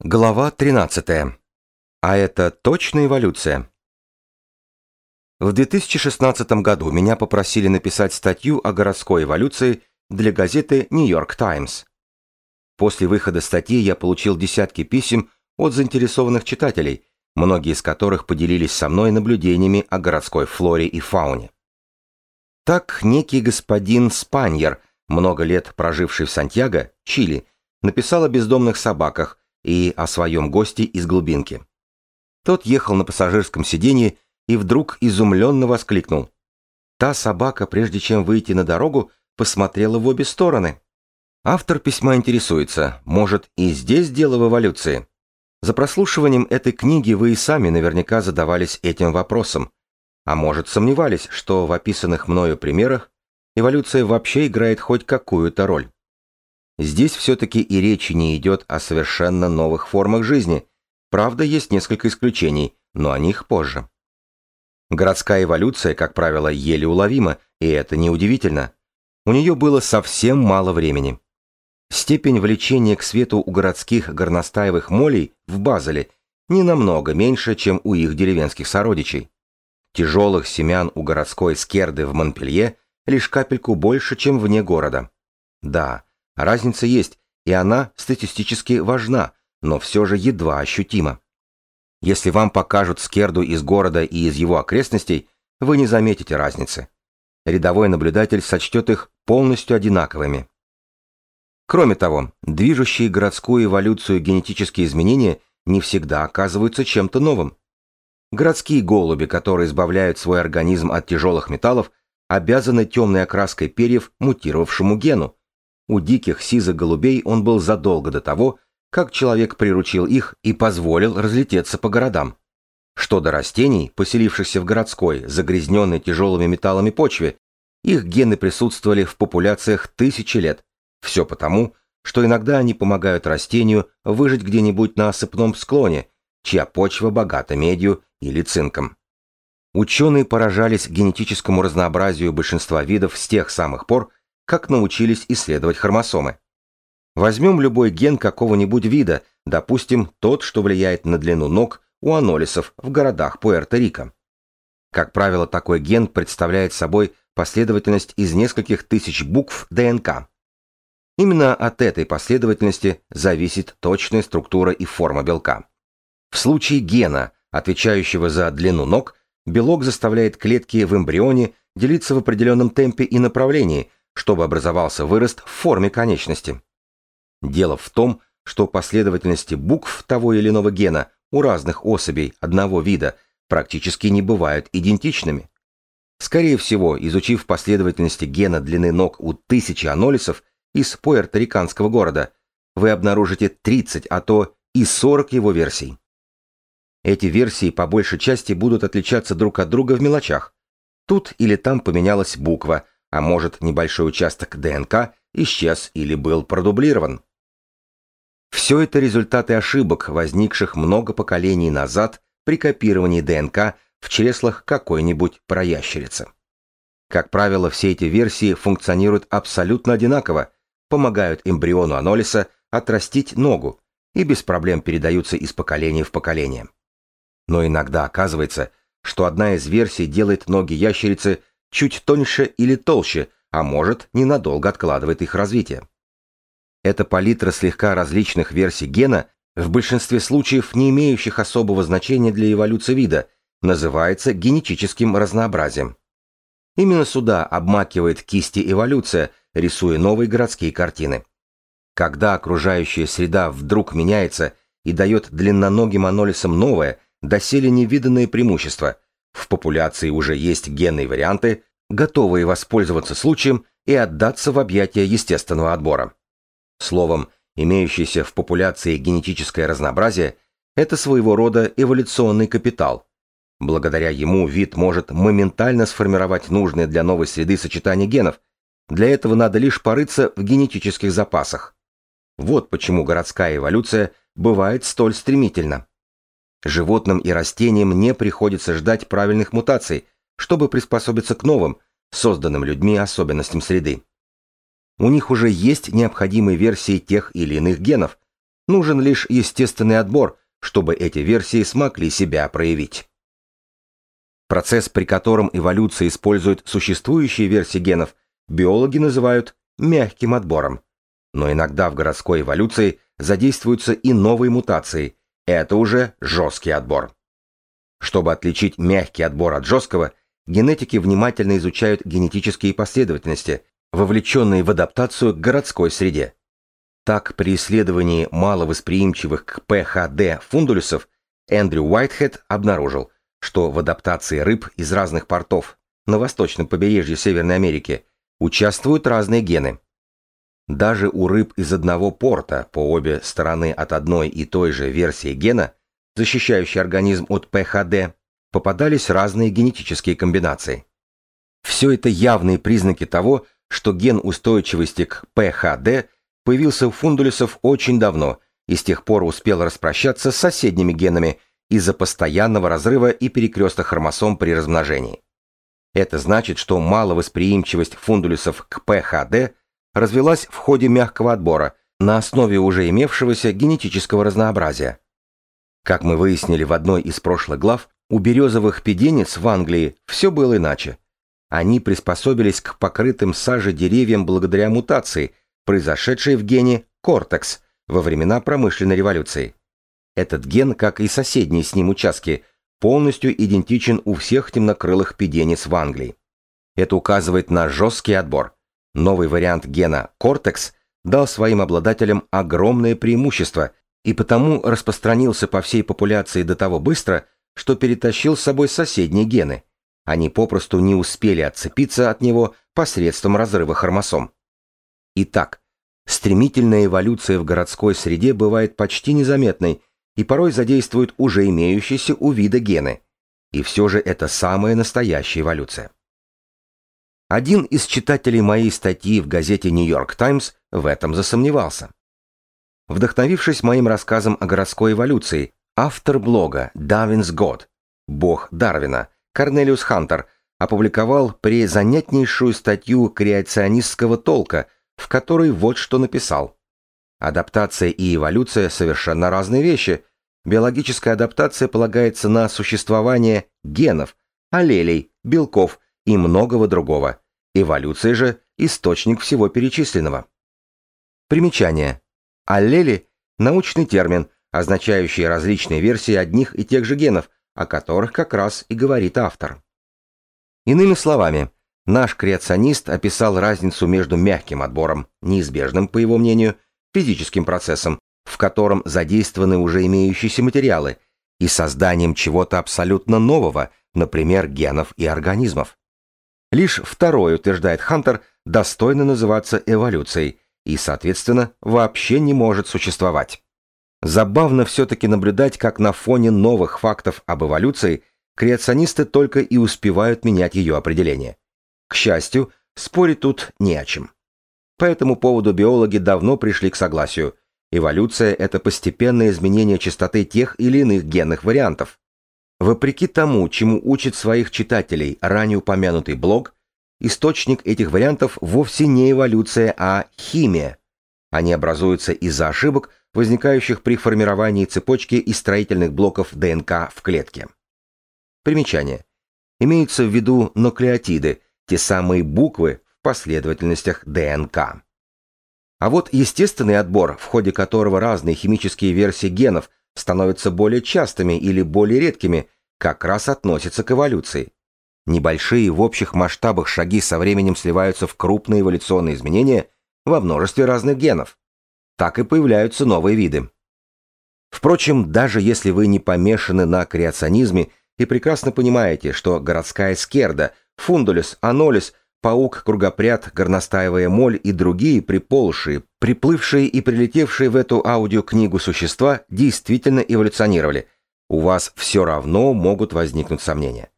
Глава 13. А это точно эволюция? В 2016 году меня попросили написать статью о городской эволюции для газеты York Times. После выхода статьи я получил десятки писем от заинтересованных читателей, многие из которых поделились со мной наблюдениями о городской флоре и фауне. Так некий господин Спаньер, много лет проживший в Сантьяго, Чили, написал о бездомных собаках, и о своем госте из глубинки. Тот ехал на пассажирском сиденье и вдруг изумленно воскликнул. Та собака, прежде чем выйти на дорогу, посмотрела в обе стороны. Автор письма интересуется, может, и здесь дело в эволюции? За прослушиванием этой книги вы и сами наверняка задавались этим вопросом, а может, сомневались, что в описанных мною примерах эволюция вообще играет хоть какую-то роль. Здесь все-таки и речи не идет о совершенно новых формах жизни. Правда, есть несколько исключений, но о них позже. Городская эволюция, как правило, еле уловима, и это неудивительно. У нее было совсем мало времени. Степень влечения к свету у городских горностаевых молей в Базеле не намного меньше, чем у их деревенских сородичей. Тяжелых семян у городской скерды в Монпелье лишь капельку больше, чем вне города. Да, Разница есть, и она статистически важна, но все же едва ощутима. Если вам покажут скерду из города и из его окрестностей, вы не заметите разницы. Рядовой наблюдатель сочтет их полностью одинаковыми. Кроме того, движущие городскую эволюцию генетические изменения не всегда оказываются чем-то новым. Городские голуби, которые избавляют свой организм от тяжелых металлов, обязаны темной окраской перьев мутировавшему гену, у диких сизых голубей он был задолго до того, как человек приручил их и позволил разлететься по городам. Что до растений, поселившихся в городской, загрязненной тяжелыми металлами почве, их гены присутствовали в популяциях тысячи лет. Все потому, что иногда они помогают растению выжить где-нибудь на осыпном склоне, чья почва богата медью или цинком. Ученые поражались генетическому разнообразию большинства видов с тех самых пор, как научились исследовать хромосомы. Возьмем любой ген какого-нибудь вида, допустим, тот, что влияет на длину ног у анолисов в городах Пуэрто-Рико. Как правило, такой ген представляет собой последовательность из нескольких тысяч букв ДНК. Именно от этой последовательности зависит точная структура и форма белка. В случае гена, отвечающего за длину ног, белок заставляет клетки в эмбрионе делиться в определенном темпе и направлении, чтобы образовался вырост в форме конечности. Дело в том, что последовательности букв того или иного гена у разных особей одного вида практически не бывают идентичными. Скорее всего, изучив последовательности гена длины ног у тысячи анолисов из пуэрториканского города, вы обнаружите 30, а то и 40 его версий. Эти версии по большей части будут отличаться друг от друга в мелочах. Тут или там поменялась буква – а может небольшой участок ДНК исчез или был продублирован. Все это результаты ошибок, возникших много поколений назад при копировании ДНК в чреслах какой-нибудь проящерицы. Как правило, все эти версии функционируют абсолютно одинаково, помогают эмбриону анолиса отрастить ногу и без проблем передаются из поколения в поколение. Но иногда оказывается, что одна из версий делает ноги ящерицы чуть тоньше или толще, а может, ненадолго откладывает их развитие. Эта палитра слегка различных версий гена, в большинстве случаев не имеющих особого значения для эволюции вида, называется генетическим разнообразием. Именно сюда обмакивает кисти эволюция, рисуя новые городские картины. Когда окружающая среда вдруг меняется и дает длинноногим анолисам новое, доселе невиданное преимущество – в популяции уже есть генные варианты, готовые воспользоваться случаем и отдаться в объятия естественного отбора. Словом, имеющееся в популяции генетическое разнообразие – это своего рода эволюционный капитал. Благодаря ему вид может моментально сформировать нужные для новой среды сочетания генов. Для этого надо лишь порыться в генетических запасах. Вот почему городская эволюция бывает столь стремительна. Животным и растениям не приходится ждать правильных мутаций, чтобы приспособиться к новым, созданным людьми особенностям среды. У них уже есть необходимые версии тех или иных генов, Нужен лишь естественный отбор, чтобы эти версии смогли себя проявить. Процесс, при котором эволюция использует существующие версии генов, биологи называют мягким отбором. Но иногда в городской эволюции задействуются и новые мутации. Это уже жесткий отбор. Чтобы отличить мягкий отбор от жесткого, генетики внимательно изучают генетические последовательности, вовлеченные в адаптацию к городской среде. Так, при исследовании маловосприимчивых к ПХД фундулюсов Эндрю Уайтхед обнаружил, что в адаптации рыб из разных портов на восточном побережье Северной Америки участвуют разные гены. Даже у рыб из одного порта по обе стороны от одной и той же версии гена, защищающей организм от ПХД, попадались разные генетические комбинации. Все это явные признаки того, что ген устойчивости к ПХД появился у фундулисов очень давно и с тех пор успел распрощаться с соседними генами из-за постоянного разрыва и перекреста хромосом при размножении. Это значит, что маловосприимчивость фундулисов к ПХД развилась в ходе мягкого отбора на основе уже имевшегося генетического разнообразия. Как мы выяснили в одной из прошлых глав, у березовых педенец в Англии все было иначе. Они приспособились к покрытым сажей деревьям благодаря мутации, произошедшей в гене кортекс во времена промышленной революции. Этот ген, как и соседние с ним участки, полностью идентичен у всех темнокрылых педенец в Англии. Это указывает на жесткий отбор. Новый вариант гена кортекс дал своим обладателям огромное преимущество и потому распространился по всей популяции до того быстро, что перетащил с собой соседние гены. Они попросту не успели отцепиться от него посредством разрыва хромосом. Итак, стремительная эволюция в городской среде бывает почти незаметной и порой задействует уже имеющиеся у вида гены. И все же это самая настоящая эволюция. Один из читателей моей статьи в газете «Нью-Йорк Таймс» в этом засомневался. Вдохновившись моим рассказом о городской эволюции, автор блога «Darwin's God» «Бог Дарвина» Корнелиус Хантер опубликовал презанятнейшую статью креационистского толка, в которой вот что написал. Адаптация и эволюция – совершенно разные вещи. Биологическая адаптация полагается на существование генов, аллелей, белков и многого другого. Эволюция же – источник всего перечисленного. Примечание. Аллели – научный термин, означающий различные версии одних и тех же генов, о которых как раз и говорит автор. Иными словами, наш креационист описал разницу между мягким отбором, неизбежным, по его мнению, физическим процессом, в котором задействованы уже имеющиеся материалы, и созданием чего-то абсолютно нового, например, генов и организмов. Лишь второе, утверждает Хантер, достойно называться эволюцией и, соответственно, вообще не может существовать. Забавно все-таки наблюдать, как на фоне новых фактов об эволюции креационисты только и успевают менять ее определение. К счастью, спорить тут не о чем. По этому поводу биологи давно пришли к согласию. Эволюция – это постепенное изменение частоты тех или иных генных вариантов. Вопреки тому, чему учит своих читателей ранее упомянутый блог, источник этих вариантов вовсе не эволюция, а химия. Они образуются из-за ошибок, возникающих при формировании цепочки из строительных блоков ДНК в клетке. Примечание. Имеются в виду нуклеотиды, те самые буквы в последовательностях ДНК. А вот естественный отбор, в ходе которого разные химические версии генов становятся более частыми или более редкими, как раз относится к эволюции. Небольшие в общих масштабах шаги со временем сливаются в крупные эволюционные изменения во множестве разных генов. Так и появляются новые виды. Впрочем, даже если вы не помешаны на креационизме и прекрасно понимаете, что городская скерда, фундулис, анолис паук-кругопряд, горностаевая моль и другие приползшие, приплывшие и прилетевшие в эту аудиокнигу существа действительно эволюционировали, у вас все равно могут возникнуть сомнения.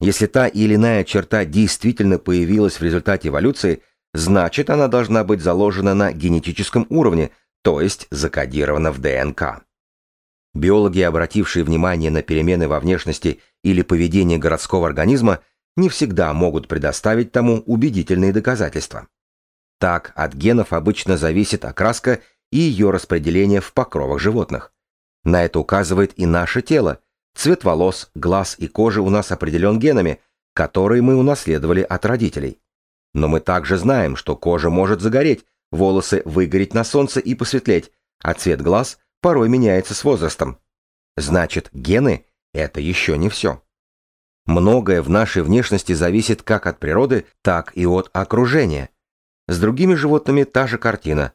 Если та или иная черта действительно появилась в результате эволюции, значит она должна быть заложена на генетическом уровне, то есть закодирована в ДНК. Биологи, обратившие внимание на перемены во внешности или поведении городского организма, не всегда могут предоставить тому убедительные доказательства. Так, от генов обычно зависит окраска и ее распределение в покровах животных. На это указывает и наше тело. Цвет волос, глаз и кожи у нас определен генами, которые мы унаследовали от родителей. Но мы также знаем, что кожа может загореть, волосы выгореть на солнце и посветлеть, а цвет глаз порой меняется с возрастом. Значит, гены – это еще не все. Многое в нашей внешности зависит как от природы, так и от окружения. С другими животными та же картина.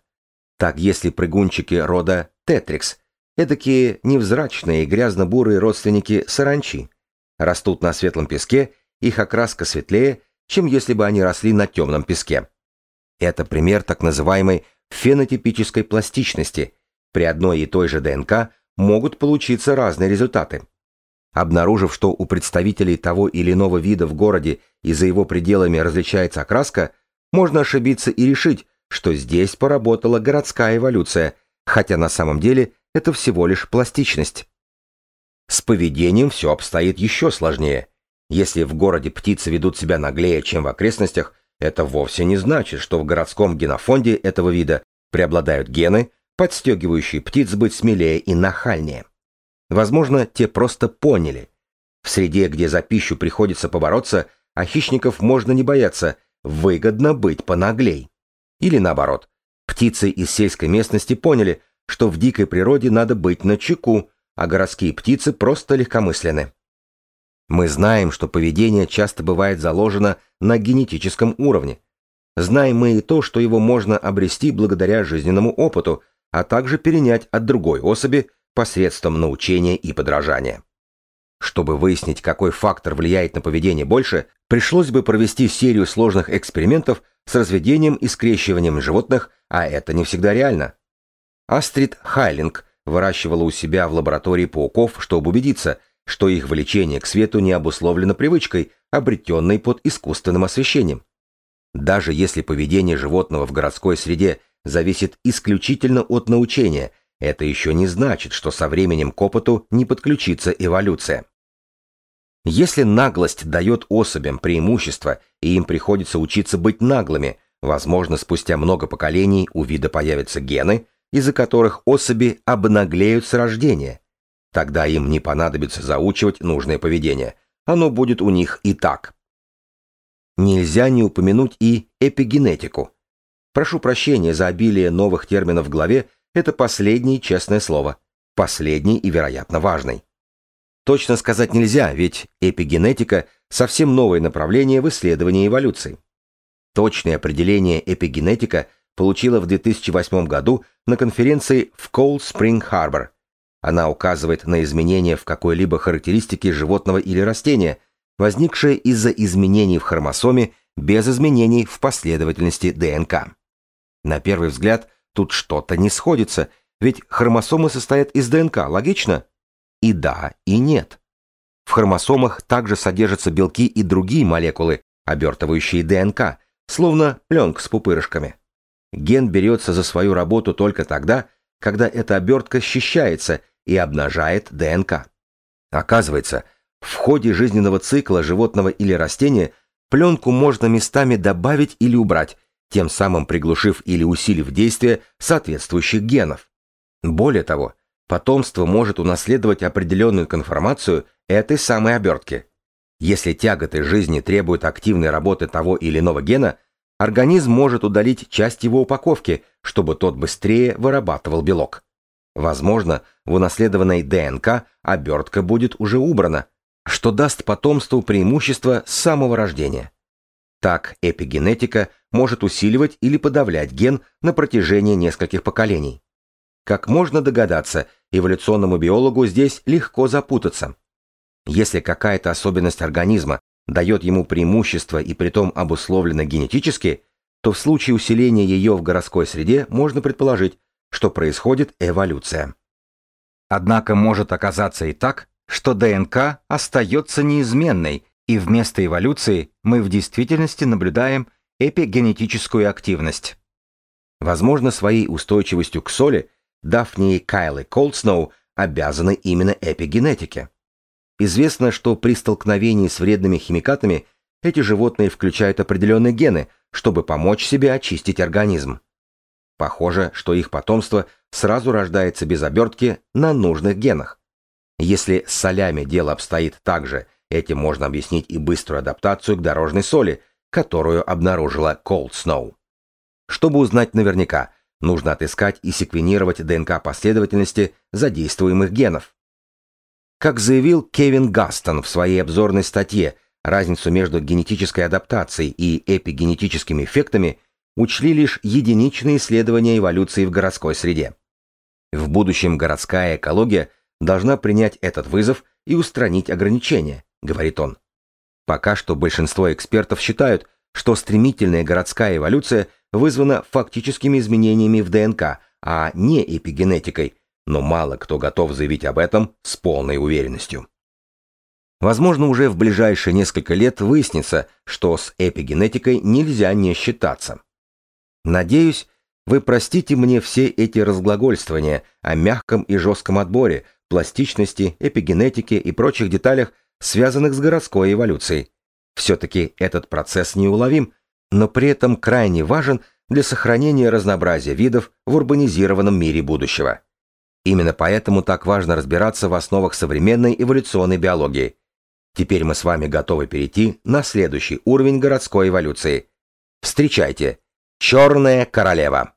Так если прыгунчики рода тетрикс, эдакие невзрачные грязно-бурые родственники саранчи, растут на светлом песке, их окраска светлее, чем если бы они росли на темном песке. Это пример так называемой фенотипической пластичности. При одной и той же ДНК могут получиться разные результаты. Обнаружив, что у представителей того или иного вида в городе и за его пределами различается окраска, можно ошибиться и решить, что здесь поработала городская эволюция, хотя на самом деле это всего лишь пластичность. С поведением все обстоит еще сложнее. Если в городе птицы ведут себя наглее, чем в окрестностях, это вовсе не значит, что в городском генофонде этого вида преобладают гены, подстегивающие птиц быть смелее и нахальнее. Возможно, те просто поняли. В среде, где за пищу приходится побороться, а хищников можно не бояться, выгодно быть понаглей. Или наоборот, птицы из сельской местности поняли, что в дикой природе надо быть начеку, а городские птицы просто легкомысленны. Мы знаем, что поведение часто бывает заложено на генетическом уровне. Знаем мы и то, что его можно обрести благодаря жизненному опыту, а также перенять от другой особи посредством научения и подражания. Чтобы выяснить, какой фактор влияет на поведение больше, пришлось бы провести серию сложных экспериментов с разведением и скрещиванием животных, а это не всегда реально. Астрид Хайлинг выращивала у себя в лаборатории пауков, чтобы убедиться – что их влечение к свету не обусловлено привычкой, обретенной под искусственным освещением. Даже если поведение животного в городской среде зависит исключительно от научения, это еще не значит, что со временем к опыту не подключится эволюция. Если наглость дает особям преимущество, и им приходится учиться быть наглыми, возможно, спустя много поколений у вида появятся гены, из-за которых особи обнаглеют с рождения, Тогда им не понадобится заучивать нужное поведение. Оно будет у них и так. Нельзя не упомянуть и эпигенетику. Прошу прощения за обилие новых терминов в главе, это последнее честное слово. Последний и, вероятно, важный. Точно сказать нельзя, ведь эпигенетика – совсем новое направление в исследовании эволюции. Точное определение эпигенетика получила в 2008 году на конференции в Cold Spring Harbor она указывает на изменения в какой-либо характеристике животного или растения, возникшие из-за изменений в хромосоме без изменений в последовательности ДНК. На первый взгляд, тут что-то не сходится, ведь хромосомы состоят из ДНК, логично? И да, и нет. В хромосомах также содержатся белки и другие молекулы, обертывающие ДНК, словно пленка с пупырышками. Ген берется за свою работу только тогда, когда эта обертка счищается и обнажает ДНК. Оказывается, в ходе жизненного цикла животного или растения пленку можно местами добавить или убрать, тем самым приглушив или усилив действие соответствующих генов. Более того, потомство может унаследовать определенную конформацию этой самой обертки. Если тяготы жизни требуют активной работы того или иного гена, организм может удалить часть его упаковки, чтобы тот быстрее вырабатывал белок. Возможно, в унаследованной ДНК обертка будет уже убрана, что даст потомству преимущество с самого рождения. Так эпигенетика может усиливать или подавлять ген на протяжении нескольких поколений. Как можно догадаться, эволюционному биологу здесь легко запутаться. Если какая-то особенность организма дает ему преимущество и притом обусловлена генетически, то в случае усиления ее в городской среде можно предположить, что происходит эволюция. Однако может оказаться и так, что ДНК остается неизменной, и вместо эволюции мы в действительности наблюдаем эпигенетическую активность. Возможно, своей устойчивостью к соли Дафни и Кайлы Колдсноу обязаны именно эпигенетике. Известно, что при столкновении с вредными химикатами эти животные включают определенные гены, чтобы помочь себе очистить организм. Похоже, что их потомство сразу рождается без обертки на нужных генах. Если с солями дело обстоит так же, этим можно объяснить и быструю адаптацию к дорожной соли, которую обнаружила Cold Snow. Чтобы узнать наверняка, нужно отыскать и секвенировать ДНК последовательности задействуемых генов. Как заявил Кевин Гастон в своей обзорной статье, разницу между генетической адаптацией и эпигенетическими эффектами учли лишь единичные исследования эволюции в городской среде. В будущем городская экология должна принять этот вызов и устранить ограничения, говорит он. Пока что большинство экспертов считают, что стремительная городская эволюция вызвана фактическими изменениями в ДНК, а не эпигенетикой, но мало кто готов заявить об этом с полной уверенностью. Возможно, уже в ближайшие несколько лет выяснится, что с эпигенетикой нельзя не считаться. Надеюсь, вы простите мне все эти разглагольствования о мягком и жестком отборе, пластичности, эпигенетике и прочих деталях, связанных с городской эволюцией. Все-таки этот процесс неуловим, но при этом крайне важен для сохранения разнообразия видов в урбанизированном мире будущего. Именно поэтому так важно разбираться в основах современной эволюционной биологии. Теперь мы с вами готовы перейти на следующий уровень городской эволюции. Встречайте! Черная королева!